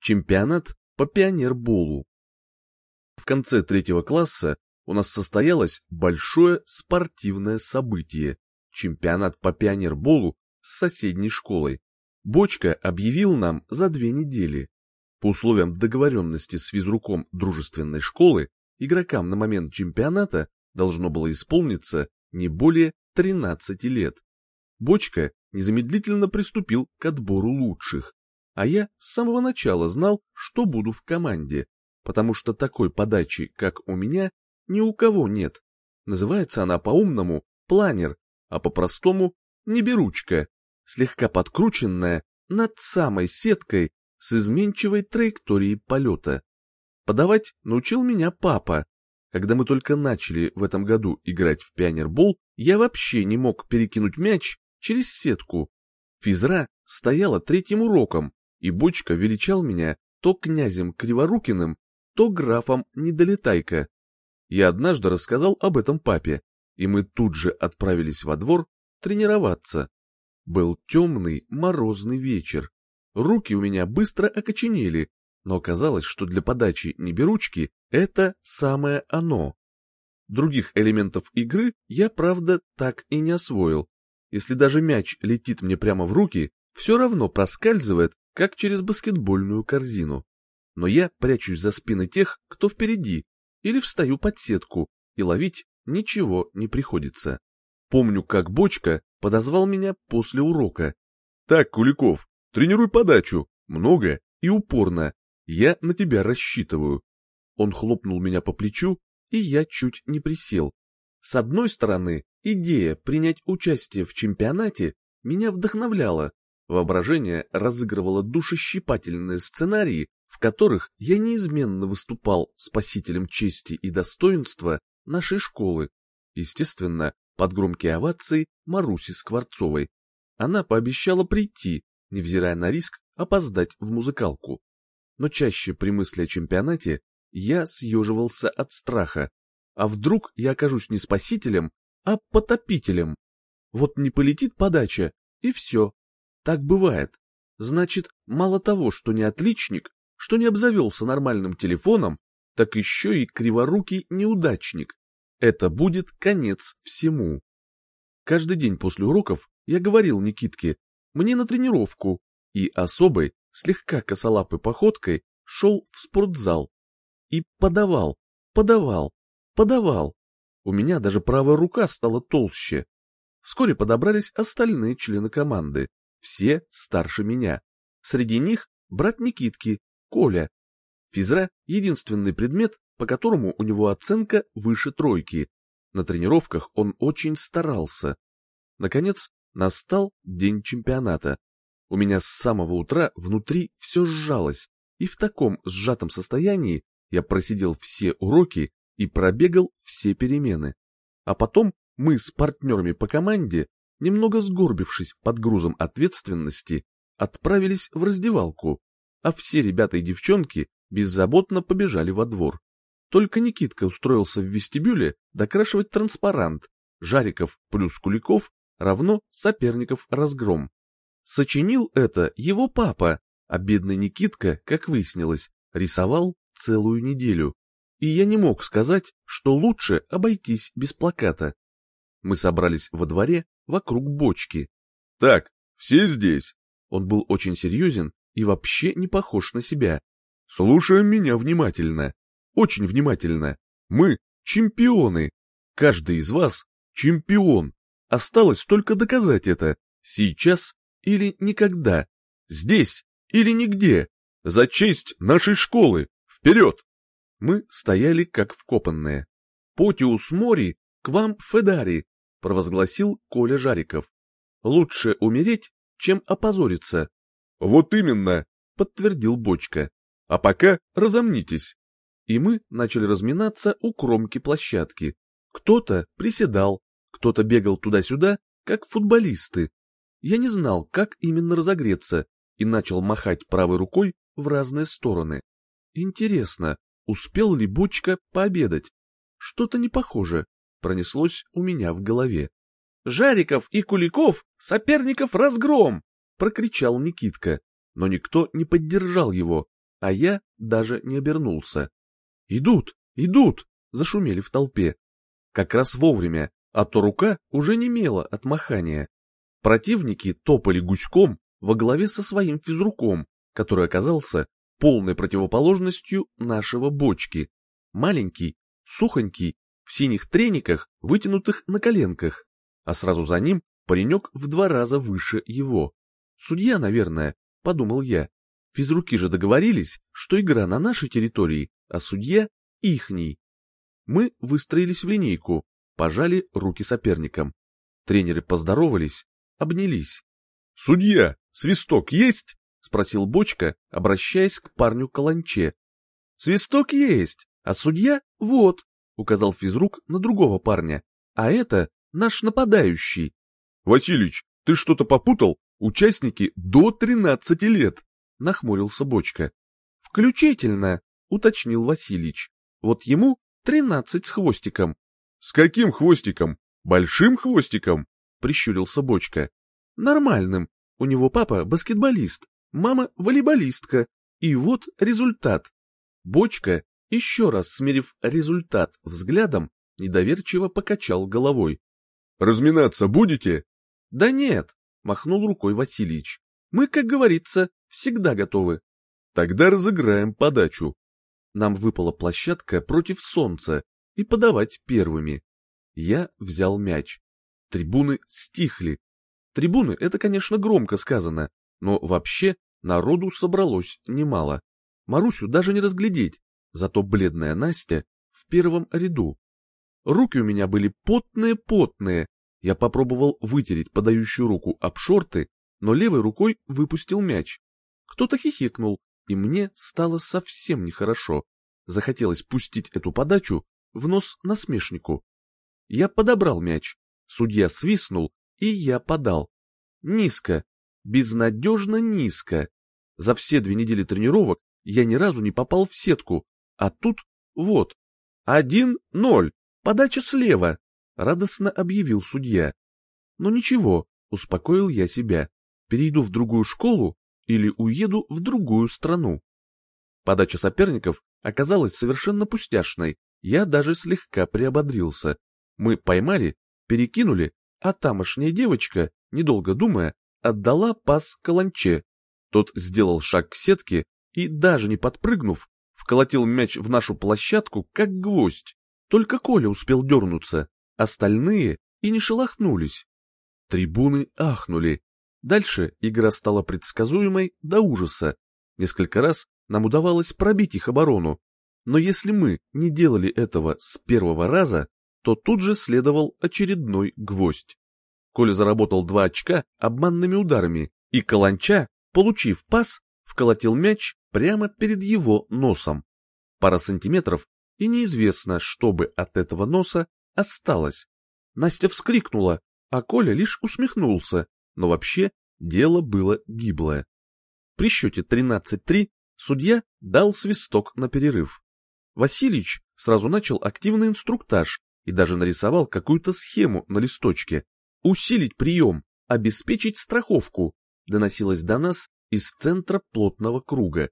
Чемпионат по пионерболу. В конце третьего класса у нас состоялось большое спортивное событие – чемпионат по пионерболу с соседней школой. Бочка объявил нам за две недели. По условиям договоренности с физруком дружественной школы, игрокам на момент чемпионата должно было исполниться не более 13 лет. Бочка незамедлительно приступил к отбору лучших, а я с самого начала знал, что буду в команде, потому что такой подачи, как у меня, ни у кого нет. Называется она по-умному планер, а по-простому неберучка, слегка подкрученная над самой сеткой с изменчивой траекторией полета. Подавать научил меня папа. Когда мы только начали в этом году играть в пионербол, я вообще не мог перекинуть мяч через сетку. Физра стояла третьим уроком, и Бочка величал меня то князем Криворукиным, то графом Недолетайка. Я однажды рассказал об этом папе, и мы тут же отправились во двор тренироваться. Был темный морозный вечер. Руки у меня быстро окоченели, но оказалось, что для подачи неберучки это самое оно. Других элементов игры я, правда, так и не освоил. Если даже мяч летит мне прямо в руки, все равно проскальзывает, как через баскетбольную корзину. Но я прячусь за спины тех, кто впереди, или встаю под сетку, и ловить ничего не приходится. Помню, как Бочка подозвал меня после урока. «Так, Куликов, тренируй подачу, много и упорно. Я на тебя рассчитываю». Он хлопнул меня по плечу, и я чуть не присел. С одной стороны, идея принять участие в чемпионате меня вдохновляла. Воображение разыгрывало душещипательные сценарии, в которых я неизменно выступал спасителем чести и достоинства нашей школы. Естественно, под громкие овации Маруси Скворцовой. Она пообещала прийти, невзирая на риск опоздать в музыкалку. Но чаще при мысли о чемпионате я съеживался от страха. А вдруг я окажусь не спасителем, а потопителем? Вот не полетит подача, и все. Так бывает. Значит, мало того, что не отличник, что не обзавелся нормальным телефоном, так еще и криворукий неудачник. Это будет конец всему. Каждый день после уроков я говорил Никитке, мне на тренировку, и особой, слегка косолапой походкой шел в спортзал. И подавал, подавал, подавал. У меня даже правая рука стала толще. Вскоре подобрались остальные члены команды, все старше меня. Среди них брат Никитки, Коля. Физра — единственный предмет, по которому у него оценка выше тройки. На тренировках он очень старался. Наконец, настал день чемпионата. У меня с самого утра внутри все сжалось, и в таком сжатом состоянии я просидел все уроки и пробегал все перемены. А потом мы с партнерами по команде, немного сгорбившись под грузом ответственности, отправились в раздевалку, а все ребята и девчонки беззаботно побежали во двор. Только Никитка устроился в вестибюле докрашивать транспарант «Жариков плюс Куликов равно соперников разгром». Сочинил это его папа, а бедный Никитка, как выяснилось, рисовал целую неделю. И я не мог сказать, что лучше обойтись без плаката. Мы собрались во дворе вокруг бочки. «Так, все здесь?» Он был очень серьезен и вообще не похож на себя. «Слушаем меня внимательно очень внимательно. Мы чемпионы. Каждый из вас чемпион. Осталось только доказать это. Сейчас или никогда. Здесь или нигде. За честь нашей школы. Вперед! Мы стояли как вкопанные. «Потиус Мори, к вам Федари», — провозгласил Коля Жариков. «Лучше умереть, чем опозориться». «Вот именно», — подтвердил Бочка. «А пока разомнитесь» и мы начали разминаться у кромки площадки. Кто-то приседал, кто-то бегал туда-сюда, как футболисты. Я не знал, как именно разогреться, и начал махать правой рукой в разные стороны. Интересно, успел ли Бочка пообедать? Что-то не похоже, пронеслось у меня в голове. «Жариков и Куликов, соперников разгром!» — прокричал Никитка, но никто не поддержал его. а я даже не обернулся. «Идут, идут!» — зашумели в толпе. Как раз вовремя, а то рука уже немела от махания. Противники топали гуськом во главе со своим физруком, который оказался полной противоположностью нашего бочки. Маленький, сухонький, в синих трениках, вытянутых на коленках, а сразу за ним паренек в два раза выше его. Судья, наверное, подумал я. Физруки же договорились, что игра на нашей территории, а судья — ихний. Мы выстроились в линейку, пожали руки соперникам. Тренеры поздоровались, обнялись. «Судья, свисток есть?» — спросил Бочка, обращаясь к парню Каланче. «Свисток есть, а судья — вот», — указал физрук на другого парня. «А это наш нападающий». «Василич, ты что-то попутал? Участники до тринадцати лет», — нахмурился Бочка. «Включительно», — уточнил Василич. «Вот ему тринадцать с хвостиком». «С каким хвостиком? Большим хвостиком?» — прищурился Бочка. «Нормальным. У него папа баскетболист, мама волейболистка. И вот результат. Бочка, еще раз смерив результат взглядом, недоверчиво покачал головой. «Разминаться будете?» «Да нет», — махнул рукой Васильевич. «Мы, как говорится, всегда готовы». «Тогда разыграем подачу». Нам выпала площадка против солнца и подавать первыми. Я взял мяч. Трибуны стихли. Трибуны — это, конечно, громко сказано, но вообще народу собралось немало. Марусю даже не разглядеть, зато бледная Настя в первом ряду. Руки у меня были потные-потные. Я попробовал вытереть подающую руку об шорты, но левой рукой выпустил мяч. Кто-то хихикнул, и мне стало совсем нехорошо. Захотелось пустить эту подачу в нос насмешнику. Я подобрал мяч, судья свистнул, и я подал. Низко, безнадежно низко. За все две недели тренировок я ни разу не попал в сетку, а тут вот. Один-ноль, подача слева, радостно объявил судья. Но ничего, успокоил я себя. Перейду в другую школу или уеду в другую страну. Подача соперников оказалась совершенно пустяшной, я даже слегка приободрился. Мы поймали, перекинули, а тамошняя девочка, недолго думая, отдала пас Каланче. Тот сделал шаг к сетке и, даже не подпрыгнув, вколотил мяч в нашу площадку, как гвоздь. Только Коля успел дернуться, остальные и не шелохнулись. Трибуны ахнули. Дальше игра стала предсказуемой до ужаса. Несколько раз нам удавалось пробить их оборону, но если мы не делали этого с первого раза, то тут же следовал очередной гвоздь. Коля заработал два очка обманными ударами, и Каланча, получив пас, вколотил мяч прямо перед его носом. Пара сантиметров, и неизвестно, что бы от этого носа осталось. Настя вскрикнула, а Коля лишь усмехнулся, но вообще дело было гиблое. При счете 13-3 судья дал свисток на перерыв. Васильич сразу начал активный инструктаж и даже нарисовал какую-то схему на листочке. Усилить прием, обеспечить страховку, доносилось до нас из центра плотного круга.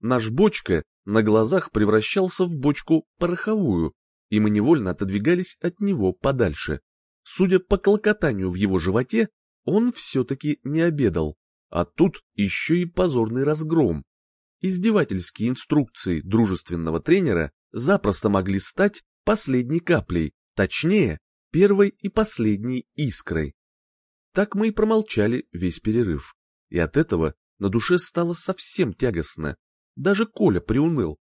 Наш бочка на глазах превращался в бочку пороховую, и мы невольно отодвигались от него подальше. Судя по колокотанию в его животе, он все-таки не обедал, а тут еще и позорный разгром. Издевательские инструкции дружественного тренера запросто могли стать последней каплей, точнее, первой и последней искрой. Так мы и промолчали весь перерыв, и от этого на душе стало совсем тягостно. Даже Коля приуныл.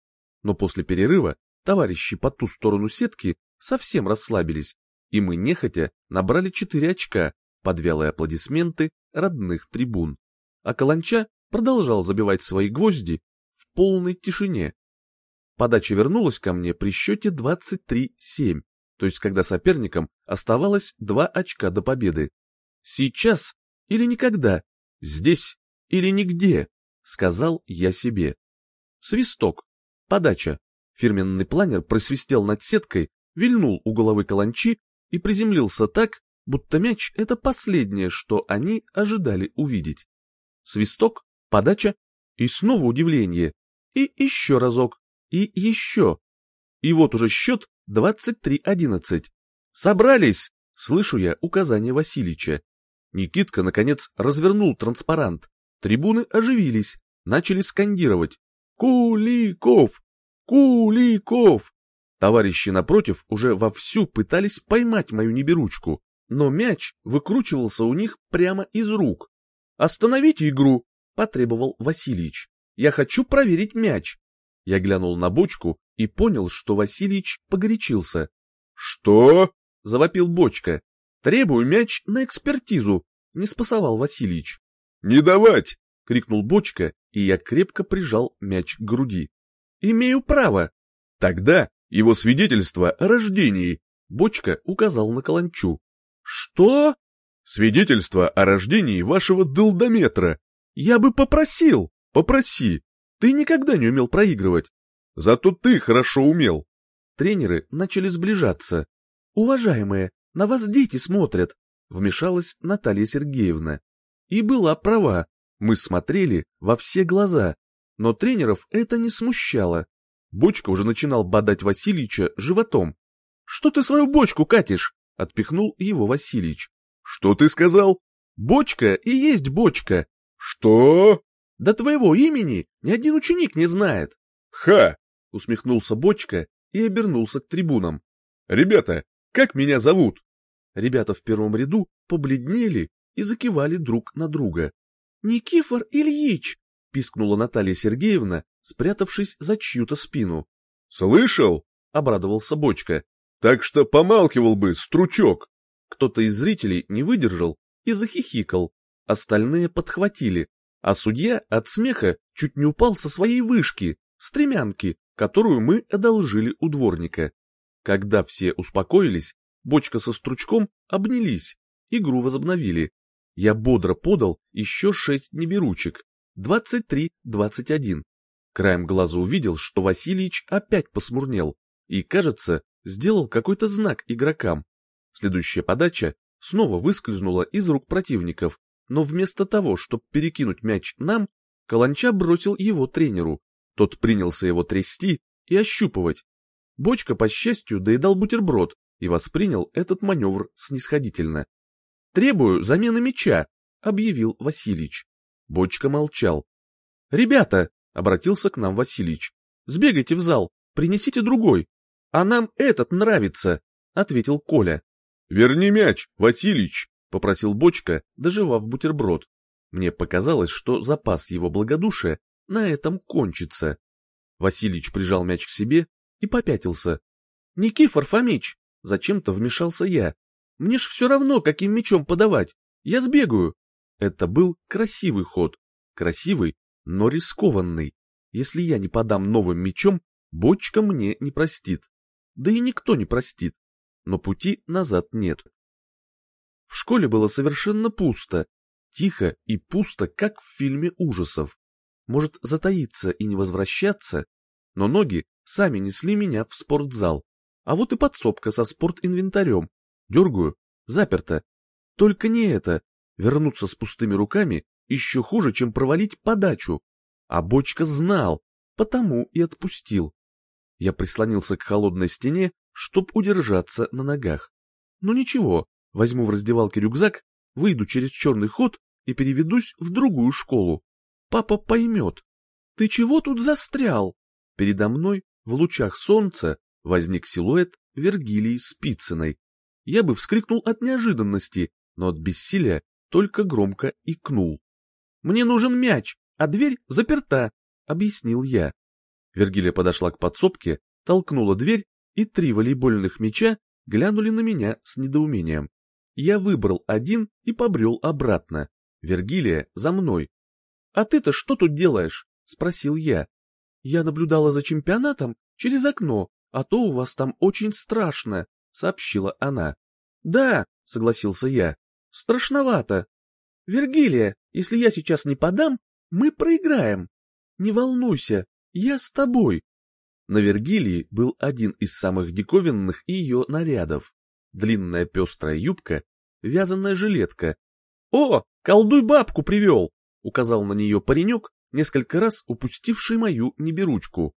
Но после перерыва товарищи по ту сторону сетки совсем расслабились, и мы нехотя набрали четыре очка под вялые аплодисменты родных трибун. А Каланча продолжал забивать свои гвозди в полной тишине. Подача вернулась ко мне при счете 23-7, то есть когда соперникам оставалось два очка до победы. Сейчас или никогда, здесь или нигде, сказал я себе. Свисток, подача. Фирменный планер просвистел над сеткой, вильнул у головы каланчи и приземлился так, будто мяч — это последнее, что они ожидали увидеть. Свисток, подача и снова удивление. И еще разок. И еще. И вот уже счет 23-11. Собрались! Слышу я указание Васильича. Никитка, наконец, развернул транспарант. Трибуны оживились, начали скандировать. «Куликов! Куликов!» Товарищи напротив уже вовсю пытались поймать мою неберучку, но мяч выкручивался у них прямо из рук. «Остановите игру!» — потребовал Васильич. «Я хочу проверить мяч!» Я глянул на бочку и понял, что Васильич погорячился. «Что?» — завопил бочка. «Требую мяч на экспертизу!» — не спасовал Васильич. «Не давать!» — крикнул бочка, и я крепко прижал мяч к груди. «Имею право!» «Тогда его свидетельство о рождении!» Бочка указал на каланчу. «Что?» «Свидетельство о рождении вашего долдометра. Я бы попросил. Попроси. Ты никогда не умел проигрывать. Зато ты хорошо умел». Тренеры начали сближаться. «Уважаемые, на вас дети смотрят», — вмешалась Наталья Сергеевна. И была права. Мы смотрели во все глаза, но тренеров это не смущало. Бочка уже начинал бодать Васильича животом. «Что ты свою бочку катишь?» — отпихнул его Васильич. «Что ты сказал?» «Бочка и есть бочка». «Что?» «Да твоего имени ни один ученик не знает». «Ха!» — усмехнулся Бочка и обернулся к трибунам. «Ребята, как меня зовут?» Ребята в первом ряду побледнели и закивали друг на друга. «Никифор Ильич!» — пискнула Наталья Сергеевна, спрятавшись за чью-то спину. «Слышал?» — обрадовался Бочка. «Так что помалкивал бы, стручок!» Кто-то из зрителей не выдержал и захихикал. Остальные подхватили, а судья от смеха чуть не упал со своей вышки, стремянки, которую мы одолжили у дворника. Когда все успокоились, бочка со стручком обнялись, игру возобновили. Я бодро подал еще шесть неберучек. 23-21. Краем глаза увидел, что Васильич опять посмурнел и, кажется, сделал какой-то знак игрокам. Следующая подача снова выскользнула из рук противников, но вместо того, чтобы перекинуть мяч нам, Каланча бросил его тренеру. Тот принялся его трясти и ощупывать. Бочка, по счастью, доедал бутерброд и воспринял этот маневр снисходительно. «Требую замены мяча», — объявил Васильич. Бочка молчал. «Ребята», — обратился к нам Васильич, — «сбегайте в зал, принесите другой. А нам этот нравится», — ответил Коля. «Верни мяч, Васильич», — попросил Бочка, доживав бутерброд. Мне показалось, что запас его благодушия на этом кончится. Васильич прижал мяч к себе и попятился. «Никифор Фомич!» — зачем-то вмешался я. Мне ж все равно, каким мечом подавать. Я сбегаю. Это был красивый ход. Красивый, но рискованный. Если я не подам новым мечом, бочка мне не простит. Да и никто не простит. Но пути назад нет. В школе было совершенно пусто. Тихо и пусто, как в фильме ужасов. Может затаиться и не возвращаться, но ноги сами несли меня в спортзал. А вот и подсобка со спортинвентарем, Дергаю, заперто. Только не это. Вернуться с пустыми руками еще хуже, чем провалить подачу. А бочка знал, потому и отпустил. Я прислонился к холодной стене, чтоб удержаться на ногах. Ну ничего, возьму в раздевалке рюкзак, выйду через черный ход и переведусь в другую школу. Папа поймет. Ты чего тут застрял? Передо мной в лучах солнца возник силуэт Вергилии Спицыной. Я бы вскрикнул от неожиданности, но от бессилия только громко икнул. «Мне нужен мяч, а дверь заперта», — объяснил я. Вергилия подошла к подсобке, толкнула дверь, и три волейбольных мяча глянули на меня с недоумением. Я выбрал один и побрел обратно. Вергилия за мной. «А ты-то что тут делаешь?» — спросил я. «Я наблюдала за чемпионатом через окно, а то у вас там очень страшно», — сообщила она. «Да», — согласился я, — «страшновато. Вергилия, если я сейчас не подам, мы проиграем. Не волнуйся, я с тобой». На Вергилии был один из самых диковинных ее нарядов. Длинная пестрая юбка, вязаная жилетка. «О, колдуй бабку привел!» — указал на нее паренек, несколько раз упустивший мою неберучку.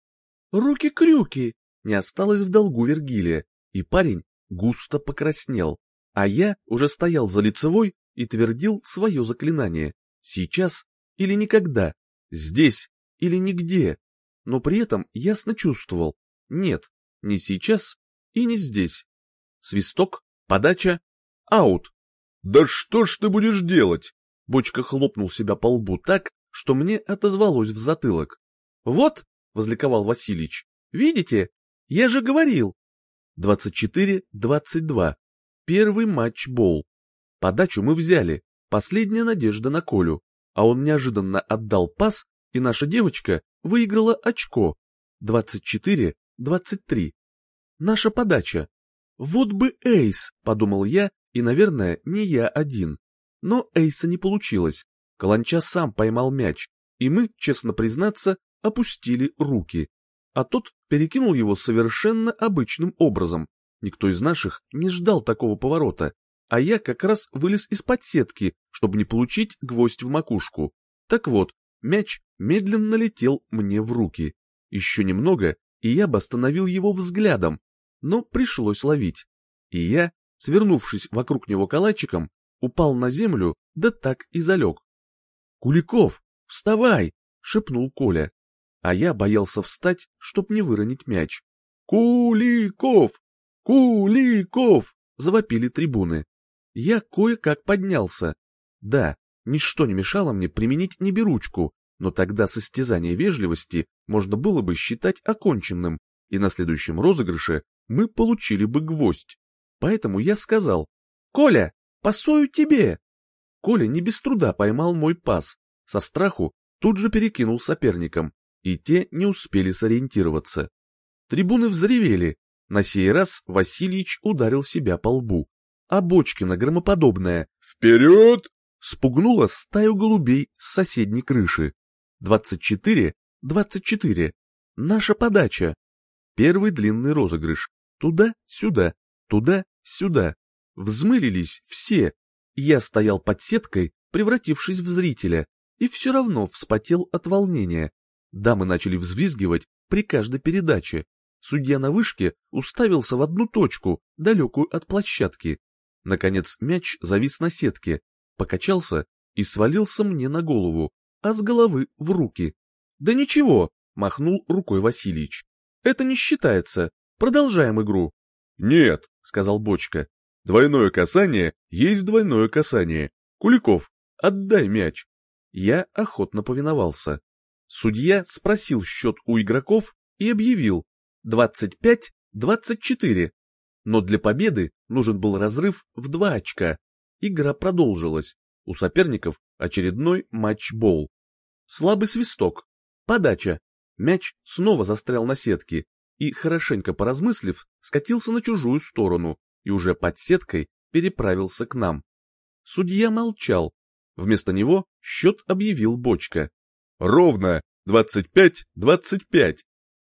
«Руки-крюки!» не осталось в долгу Вергилия, и парень густо покраснел, а я уже стоял за лицевой и твердил свое заклинание. Сейчас или никогда, здесь или нигде, но при этом ясно чувствовал, нет, не сейчас и не здесь. Свисток, подача, аут. «Да что ж ты будешь делать?» Бочка хлопнул себя по лбу так, что мне отозвалось в затылок. «Вот», — возликовал Васильич, — «видите? Я же говорил». 24-22. Первый матч-бол. Подачу мы взяли, последняя надежда на Колю, а он неожиданно отдал пас, и наша девочка выиграла очко. 24-23. Наша подача. Вот бы эйс, подумал я, и, наверное, не я один. Но эйса не получилось. Каланча сам поймал мяч, и мы, честно признаться, опустили руки. А тот перекинул его совершенно обычным образом. Никто из наших не ждал такого поворота, а я как раз вылез из-под сетки, чтобы не получить гвоздь в макушку. Так вот, мяч медленно летел мне в руки. Еще немного, и я бы остановил его взглядом, но пришлось ловить. И я, свернувшись вокруг него калачиком, упал на землю, да так и залег. «Куликов, вставай!» — шепнул Коля. А я боялся встать, чтоб не выронить мяч. «Куликов! Куликов!» — завопили трибуны. Я кое-как поднялся. Да, ничто не мешало мне применить неберучку, но тогда состязание вежливости можно было бы считать оконченным, и на следующем розыгрыше мы получили бы гвоздь. Поэтому я сказал, «Коля, пасую тебе!» Коля не без труда поймал мой пас, со страху тут же перекинул соперникам, и те не успели сориентироваться. Трибуны взревели, на сей раз Васильич ударил себя по лбу, а Бочкина громоподобная «Вперед!» спугнула стаю голубей с соседней крыши. 24, 24. Наша подача. Первый длинный розыгрыш. Туда-сюда, туда-сюда. Взмылились все. Я стоял под сеткой, превратившись в зрителя, и все равно вспотел от волнения. Дамы начали взвизгивать при каждой передаче. Судья на вышке уставился в одну точку, далекую от площадки. Наконец мяч завис на сетке, покачался и свалился мне на голову а с головы в руки. «Да ничего», — махнул рукой Васильич. «Это не считается. Продолжаем игру». «Нет», — сказал Бочка. «Двойное касание есть двойное касание. Куликов, отдай мяч». Я охотно повиновался. Судья спросил счет у игроков и объявил 25-24. Но для победы нужен был разрыв в два очка. Игра продолжилась. У соперников очередной матч-бол. Слабый свисток. Подача. Мяч снова застрял на сетке и, хорошенько поразмыслив, скатился на чужую сторону и уже под сеткой переправился к нам. Судья молчал. Вместо него счет объявил Бочка. «Ровно! Двадцать пять, двадцать пять!»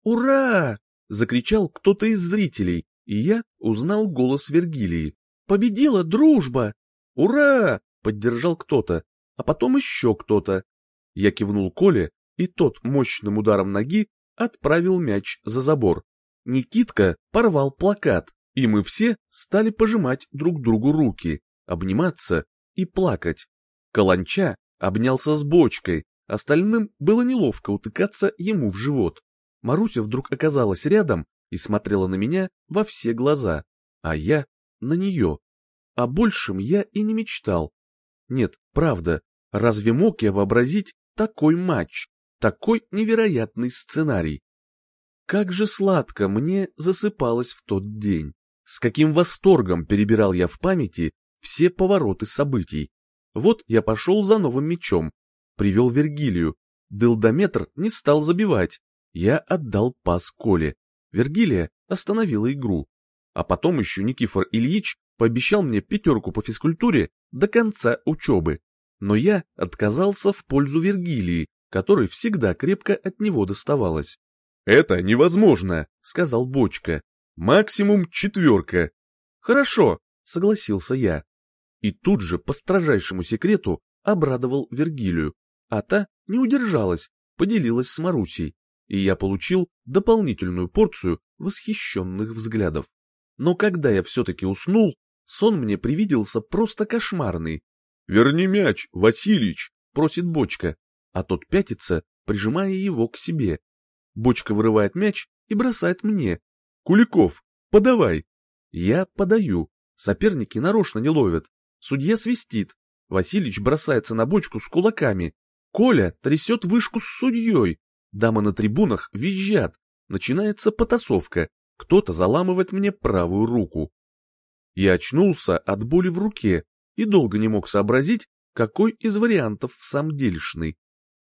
«Ура!» — закричал кто-то из зрителей, и я узнал голос Вергилии. «Победила дружба!» «Ура!» — поддержал кто-то, а потом еще кто-то. Я кивнул Коле, и тот мощным ударом ноги отправил мяч за забор. Никитка порвал плакат, и мы все стали пожимать друг другу руки, обниматься и плакать. Каланча обнялся с бочкой, остальным было неловко утыкаться ему в живот. Маруся вдруг оказалась рядом и смотрела на меня во все глаза, а я на нее. О большем я и не мечтал. Нет, правда, разве мог я вообразить такой матч, такой невероятный сценарий. Как же сладко мне засыпалось в тот день. С каким восторгом перебирал я в памяти все повороты событий. Вот я пошел за новым мечом, привел Вергилию. Делдометр не стал забивать. Я отдал пас Коле. Вергилия остановила игру. А потом еще Никифор Ильич пообещал мне пятерку по физкультуре до конца учебы но я отказался в пользу Вергилии, которой всегда крепко от него доставалось. «Это невозможно», — сказал Бочка. «Максимум четверка». «Хорошо», — согласился я. И тут же по строжайшему секрету обрадовал Вергилию, а та не удержалась поделилась с Марусей, и я получил дополнительную порцию восхищенных взглядов. Но когда я все-таки уснул, сон мне привиделся просто кошмарный. «Верни мяч, Василич!» — просит бочка, а тот пятится, прижимая его к себе. Бочка вырывает мяч и бросает мне. «Куликов, подавай!» Я подаю. Соперники нарочно не ловят. Судья свистит. Василич бросается на бочку с кулаками. Коля трясет вышку с судьей. Дамы на трибунах визжат. Начинается потасовка. Кто-то заламывает мне правую руку. Я очнулся от боли в руке и долго не мог сообразить, какой из вариантов в самом дельшный.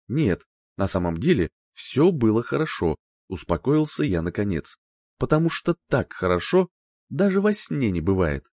Нет, на самом деле все было хорошо, успокоился я наконец, потому что так хорошо даже во сне не бывает.